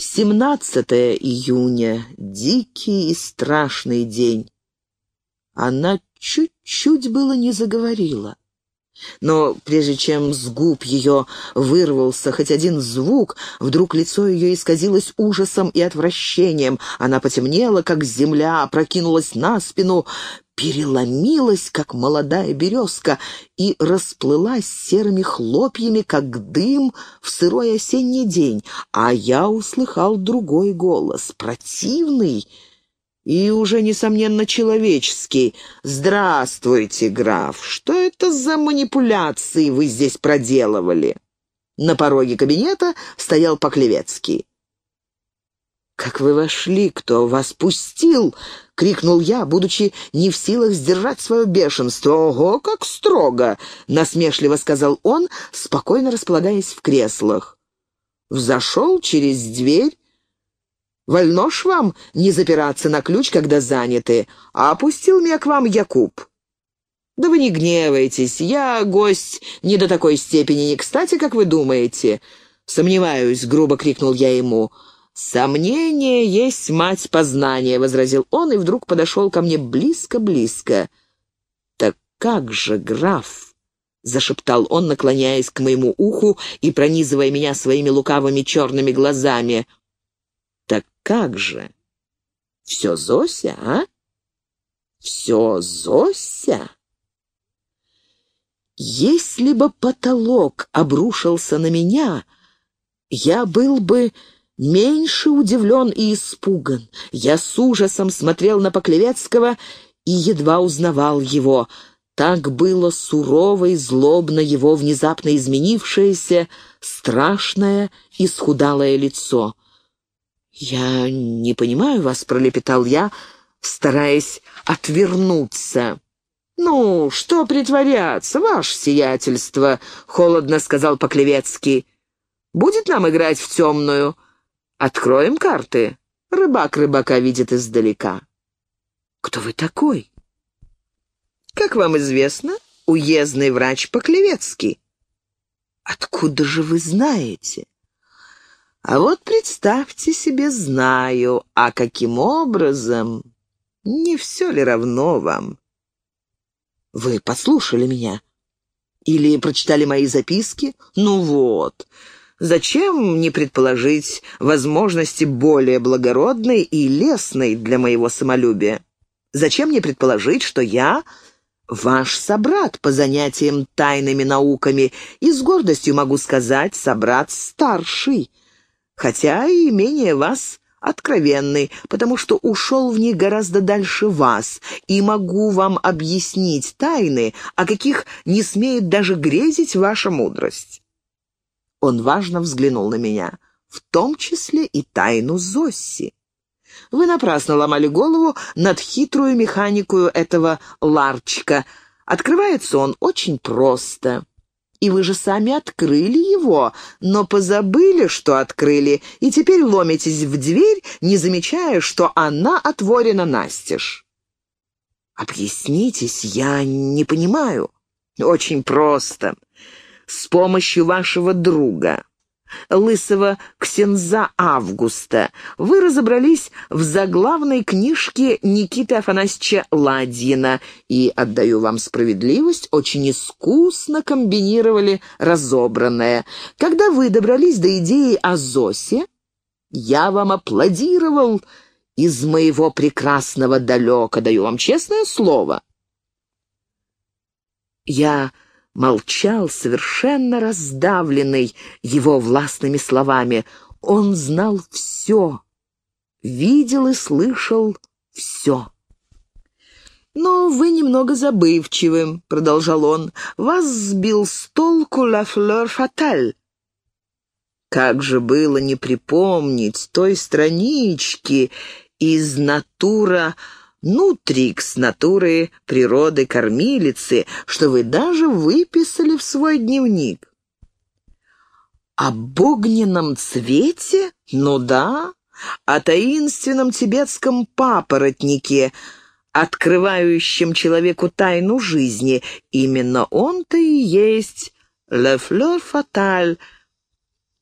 17 июня. Дикий и страшный день. Она чуть-чуть было не заговорила. Но прежде чем с губ ее вырвался хоть один звук, вдруг лицо ее исказилось ужасом и отвращением. Она потемнела, как земля, опрокинулась на спину, переломилась, как молодая березка, и расплылась серыми хлопьями, как дым в сырой осенний день. А я услыхал другой голос, противный и уже, несомненно, человеческий. «Здравствуйте, граф! Что это за манипуляции вы здесь проделывали?» На пороге кабинета стоял Поклевецкий. «Как вы вошли? Кто вас пустил?» — крикнул я, будучи не в силах сдержать свое бешенство. «Ого, как строго!» — насмешливо сказал он, спокойно располагаясь в креслах. Взошел через дверь. «Вольно ж вам не запираться на ключ, когда заняты, а опустил меня к вам Якуб». «Да вы не гневайтесь, я гость не до такой степени не кстати, как вы думаете». «Сомневаюсь», — грубо крикнул я ему, — «Сомнение есть мать познания», — возразил он и вдруг подошел ко мне близко-близко. «Так как же, граф?» — зашептал он, наклоняясь к моему уху и пронизывая меня своими лукавыми черными глазами. «Так как же? Все Зося, а? Все Зося?» Если бы потолок обрушился на меня, я был бы меньше удивлен и испуган. Я с ужасом смотрел на Поклевецкого и едва узнавал его. Так было сурово и злобно его внезапно изменившееся, страшное, исхудалое лицо. «Я не понимаю вас», — пролепетал я, стараясь отвернуться. «Ну, что притворяться, ваше сиятельство», — холодно сказал Поклевецкий. «Будет нам играть в темную?» Откроем карты. Рыбак рыбака видит издалека. Кто вы такой? Как вам известно, уездный врач Поклевецкий. Откуда же вы знаете? А вот представьте себе, знаю, а каким образом? Не все ли равно вам? Вы послушали меня? Или прочитали мои записки? Ну вот, Зачем не предположить возможности более благородной и лестной для моего самолюбия? Зачем не предположить, что я ваш собрат по занятиям тайными науками и с гордостью могу сказать собрат старший, хотя и менее вас откровенный, потому что ушел в них гораздо дальше вас, и могу вам объяснить тайны, о каких не смеет даже грезить ваша мудрость. Он важно взглянул на меня. В том числе и тайну Зосси. Вы напрасно ломали голову над хитрую механику этого ларчика. Открывается он очень просто. И вы же сами открыли его, но позабыли, что открыли, и теперь ломитесь в дверь, не замечая, что она отворена настежь. Объяснитесь, я не понимаю. Очень просто с помощью вашего друга, лысого ксенза Августа, вы разобрались в заглавной книжке Никиты Афанасьевича Ладьина и, отдаю вам справедливость, очень искусно комбинировали разобранное. Когда вы добрались до идеи о Зосе, я вам аплодировал из моего прекрасного далека, даю вам честное слово. Я молчал, совершенно раздавленный его властными словами. Он знал все, видел и слышал все. «Но вы немного забывчивы», — продолжал он. «Вас сбил с толку ла флёр фаталь». Как же было не припомнить той странички из «Натура нутрикс натуры природы кормилицы, что вы даже выписали в свой дневник. Об огненном цвете? Ну да. О таинственном тибетском папоротнике, открывающем человеку тайну жизни. Именно он-то и есть «Le fleur fatale»,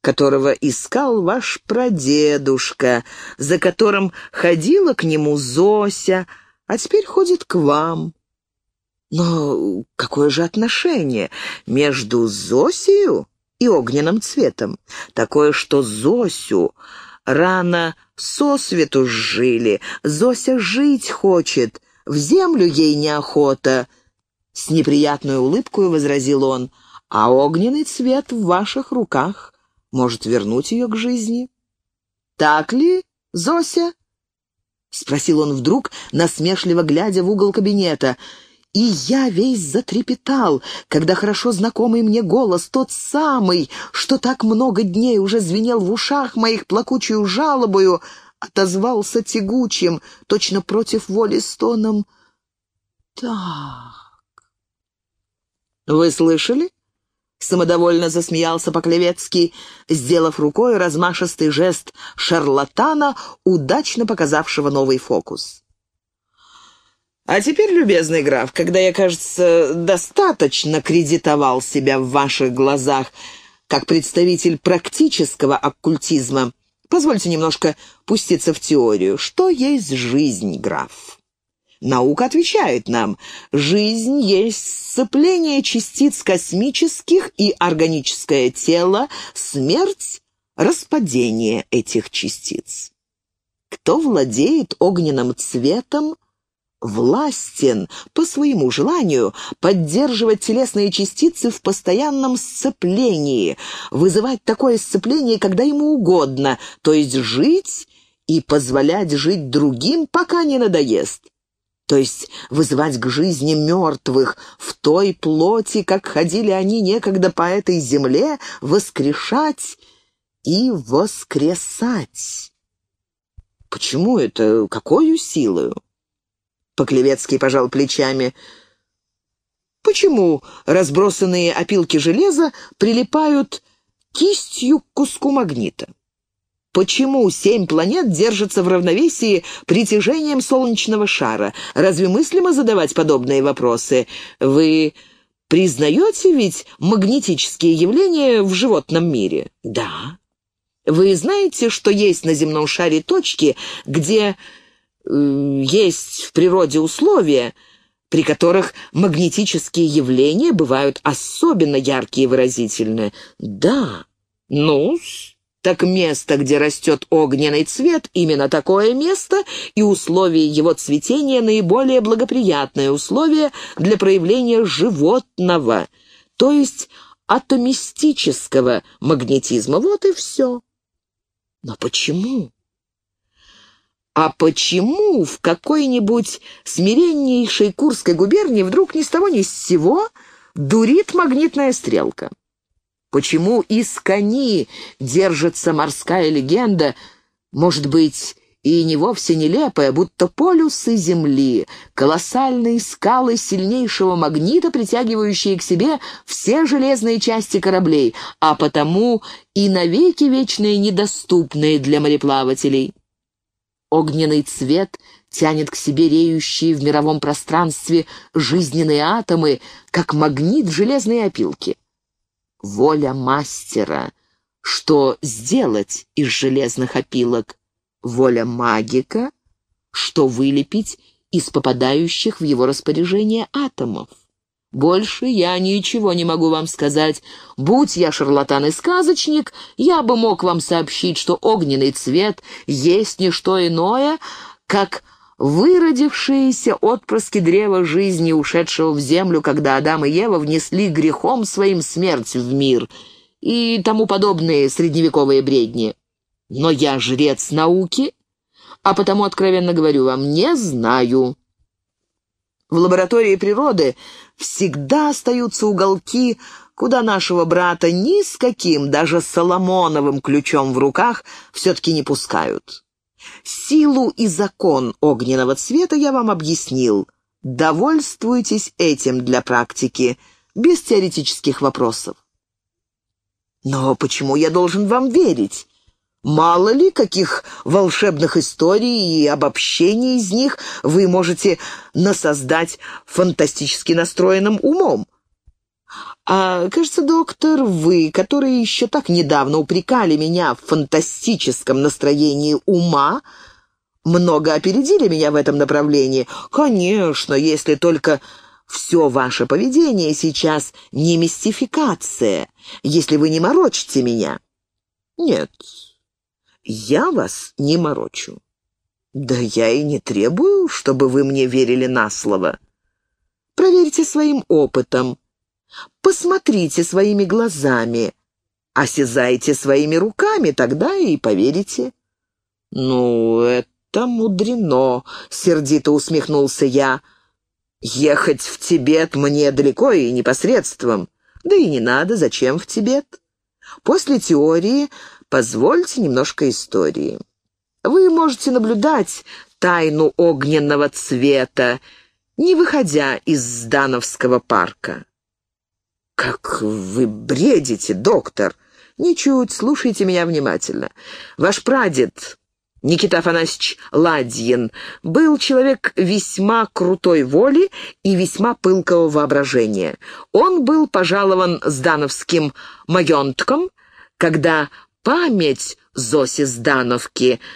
которого искал ваш прадедушка, за которым ходила к нему Зося, а теперь ходит к вам. Но какое же отношение между Зосею и огненным цветом? Такое, что Зосю рано сосвету сжили, Зося жить хочет, в землю ей неохота. С неприятной улыбкой возразил он, а огненный цвет в ваших руках может вернуть ее к жизни. «Так ли, Зося?» — спросил он вдруг, насмешливо глядя в угол кабинета — и я весь затрепетал, когда хорошо знакомый мне голос, тот самый, что так много дней уже звенел в ушах моих плакучую жалобою, отозвался тягучим, точно против воли стоном. «Так...» «Вы слышали?» — самодовольно засмеялся Поклевецкий, сделав рукой размашистый жест шарлатана, удачно показавшего новый фокус. А теперь, любезный граф, когда я, кажется, достаточно кредитовал себя в ваших глазах как представитель практического оккультизма, позвольте немножко пуститься в теорию. Что есть жизнь, граф? Наука отвечает нам, жизнь есть сцепление частиц космических и органическое тело, смерть — распадение этих частиц. Кто владеет огненным цветом — властен по своему желанию поддерживать телесные частицы в постоянном сцеплении, вызывать такое сцепление, когда ему угодно, то есть жить и позволять жить другим, пока не надоест. То есть вызывать к жизни мертвых в той плоти, как ходили они некогда по этой земле, воскрешать и воскресать. Почему это? Какою силою? Поклевецкий пожал плечами. Почему разбросанные опилки железа прилипают кистью к куску магнита? Почему семь планет держатся в равновесии притяжением солнечного шара? Разве мыслимо задавать подобные вопросы? Вы признаете ведь магнетические явления в животном мире? Да. Вы знаете, что есть на земном шаре точки, где есть в природе условия, при которых магнетические явления бывают особенно яркие и выразительные. Да, ну, так место, где растет огненный цвет, именно такое место, и условия его цветения наиболее благоприятные условия для проявления животного, то есть атомистического магнетизма. Вот и все. Но почему? А почему в какой-нибудь смиреннейшей Курской губернии вдруг ни с того ни с сего дурит магнитная стрелка? Почему из кони держится морская легенда, может быть, и не вовсе нелепая, будто полюсы Земли, колоссальные скалы сильнейшего магнита, притягивающие к себе все железные части кораблей, а потому и навеки вечные недоступные для мореплавателей? Огненный цвет тянет к себе реющие в мировом пространстве жизненные атомы, как магнит железной опилки. Воля мастера, что сделать из железных опилок. Воля магика, что вылепить из попадающих в его распоряжение атомов. Больше я ничего не могу вам сказать. Будь я шарлатан и сказочник, я бы мог вам сообщить, что огненный цвет есть не что иное, как выродившиеся отпрыски древа жизни, ушедшего в землю, когда Адам и Ева внесли грехом своим смерть в мир, и тому подобные средневековые бредни. Но я жрец науки, а потому, откровенно говорю вам, не знаю. В лаборатории природы всегда остаются уголки, куда нашего брата ни с каким, даже Соломоновым ключом в руках, все-таки не пускают. Силу и закон огненного цвета я вам объяснил. Довольствуйтесь этим для практики, без теоретических вопросов. Но почему я должен вам верить? Мало ли, каких волшебных историй и обобщений из них вы можете насоздать фантастически настроенным умом. А, кажется, доктор, вы, которые еще так недавно упрекали меня в фантастическом настроении ума, много опередили меня в этом направлении. Конечно, если только все ваше поведение сейчас не мистификация, если вы не морочите меня. Нет, я вас не морочу. Да я и не требую, чтобы вы мне верили на слово. Проверьте своим опытом. Посмотрите своими глазами. Осязайте своими руками, тогда и поверите. Ну, это мудрено, сердито усмехнулся я. Ехать в Тибет мне далеко и непосредством. Да и не надо, зачем в Тибет? После теории позвольте немножко истории. Вы можете наблюдать тайну огненного цвета, не выходя из Здановского парка. «Как вы бредите, доктор!» «Ничуть, слушайте меня внимательно. Ваш прадед, Никита Афанасьевич Ладьин, был человек весьма крутой воли и весьма пылкого воображения. Он был пожалован Здановским магентком, когда память Зоси Здановки —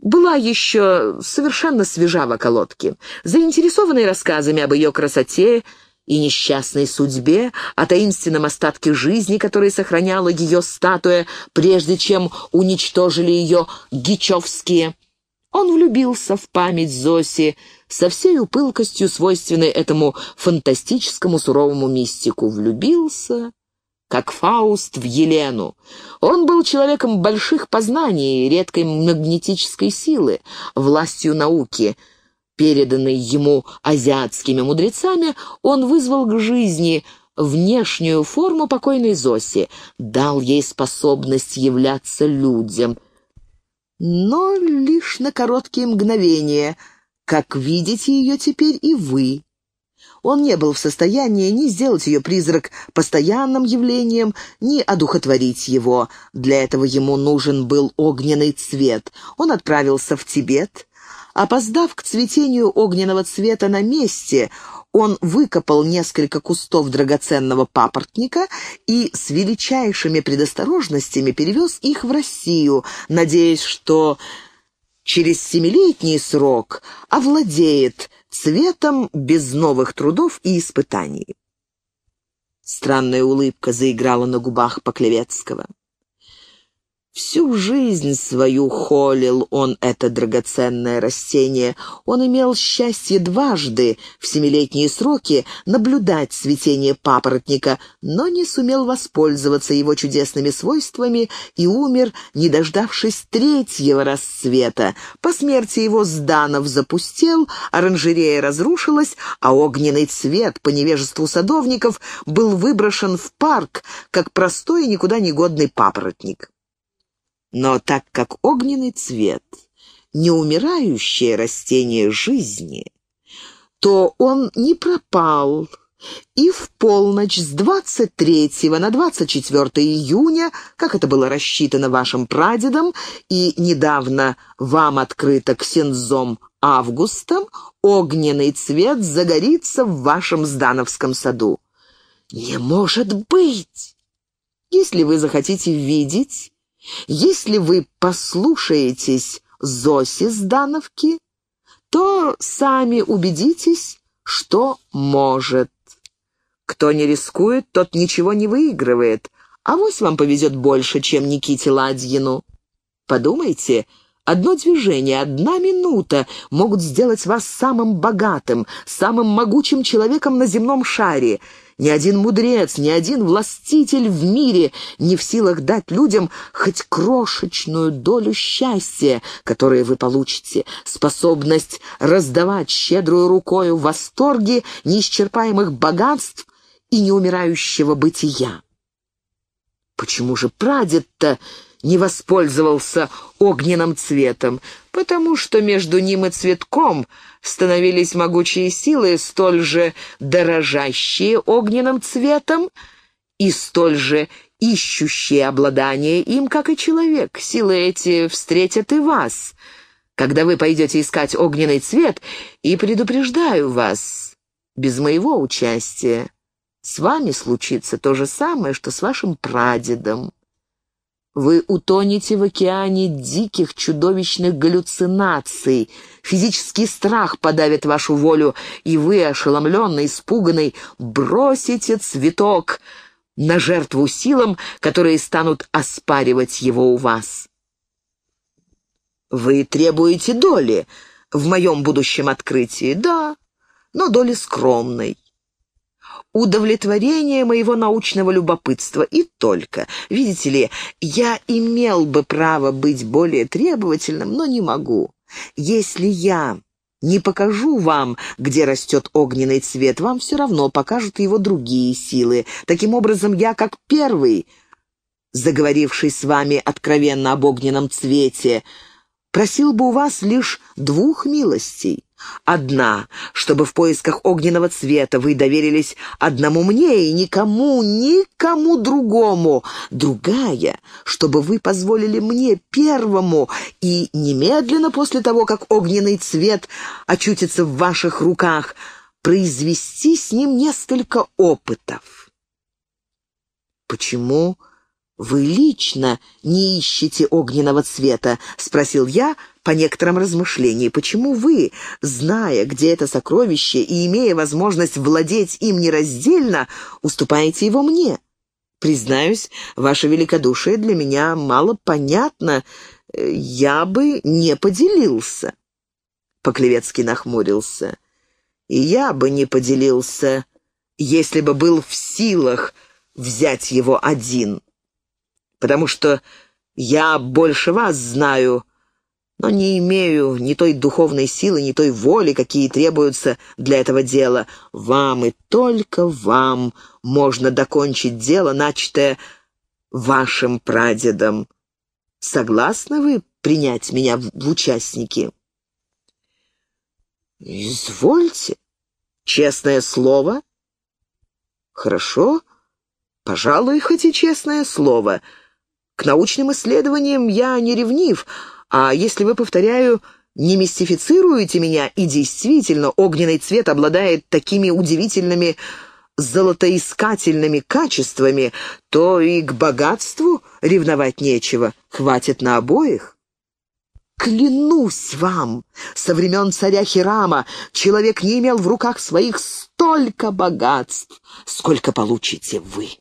была еще совершенно свежа в околотке. Заинтересованный рассказами об ее красоте и несчастной судьбе, о таинственном остатке жизни, который сохраняла ее статуя, прежде чем уничтожили ее гичевские. Он влюбился в память Зоси со всей пылкостью, свойственной этому фантастическому суровому мистику. Влюбился как Фауст в Елену. Он был человеком больших познаний редкой магнетической силы, властью науки. Переданный ему азиатскими мудрецами, он вызвал к жизни внешнюю форму покойной Зоси, дал ей способность являться людям, но лишь на короткие мгновения, как видите ее теперь и вы. Он не был в состоянии ни сделать ее призрак постоянным явлением, ни одухотворить его. Для этого ему нужен был огненный цвет. Он отправился в Тибет. Опоздав к цветению огненного цвета на месте, он выкопал несколько кустов драгоценного папоротника и с величайшими предосторожностями перевез их в Россию, надеясь, что через семилетний срок овладеет цветом без новых трудов и испытаний. Странная улыбка заиграла на губах Поклевецкого. Всю жизнь свою холил он это драгоценное растение. Он имел счастье дважды в семилетние сроки наблюдать цветение папоротника, но не сумел воспользоваться его чудесными свойствами и умер, не дождавшись третьего расцвета. По смерти его Зданов запустел, оранжерея разрушилась, а огненный цвет, по невежеству садовников, был выброшен в парк, как простой и никуда не годный папоротник. Но так как огненный цвет — неумирающее растение жизни, то он не пропал, и в полночь с 23 на 24 июня, как это было рассчитано вашим прадедом и недавно вам открыто ксензом Августом, огненный цвет загорится в вашем Здановском саду. Не может быть! Если вы захотите видеть, если вы послушаетесь Зоси Сдановки, то сами убедитесь, что может. Кто не рискует, тот ничего не выигрывает, а вось вам повезет больше, чем Никите Ладьину. Подумайте, одно движение, одна минута могут сделать вас самым богатым, самым могучим человеком на земном шаре — ни один мудрец, ни один властитель в мире не в силах дать людям хоть крошечную долю счастья, которое вы получите, способность раздавать щедрую рукою восторги неисчерпаемых богатств и неумирающего бытия. Почему же прадед-то не воспользовался огненным цветом, потому что между ним и цветком становились могучие силы, столь же дорожащие огненным цветом и столь же ищущие обладание им, как и человек. Силы эти встретят и вас, когда вы пойдете искать огненный цвет, и предупреждаю вас, без моего участия С вами случится то же самое, что с вашим прадедом. Вы утонете в океане диких, чудовищных галлюцинаций. Физический страх подавит вашу волю, и вы, ошеломленный, испуганный, бросите цветок на жертву силам, которые станут оспаривать его у вас. Вы требуете доли в моем будущем открытии, да, но доли скромной удовлетворение моего научного любопытства и только. Видите ли, я имел бы право быть более требовательным, но не могу. Если я не покажу вам, где растет огненный цвет, вам все равно покажут его другие силы. Таким образом, я как первый, заговоривший с вами откровенно об огненном цвете, просил бы у вас лишь двух милостей. Одна, чтобы в поисках огненного цвета вы доверились одному мне и никому, никому другому. Другая, чтобы вы позволили мне первому и немедленно после того, как огненный цвет очутится в ваших руках, произвести с ним несколько опытов. Почему вы лично не ищете огненного цвета?» — спросил я по некоторым размышлениям. «Почему вы, зная, где это сокровище и имея возможность владеть им нераздельно, уступаете его мне? Признаюсь, ваше великодушие для меня мало понятно. Я бы не поделился». Поклевецкий нахмурился. «И я бы не поделился, если бы был в силах взять его один» потому что я больше вас знаю, но не имею ни той духовной силы, ни той воли, какие требуются для этого дела. Вам и только вам можно докончить дело, начатое вашим прадедом. Согласны вы принять меня в участники?» «Извольте. Честное слово?» «Хорошо. Пожалуй, хоть и честное слово». К научным исследованиям я не ревнив, а если вы, повторяю, не мистифицируете меня, и действительно огненный цвет обладает такими удивительными золотоискательными качествами, то и к богатству ревновать нечего, хватит на обоих. Клянусь вам, со времен царя Хирама человек не имел в руках своих столько богатств, сколько получите вы.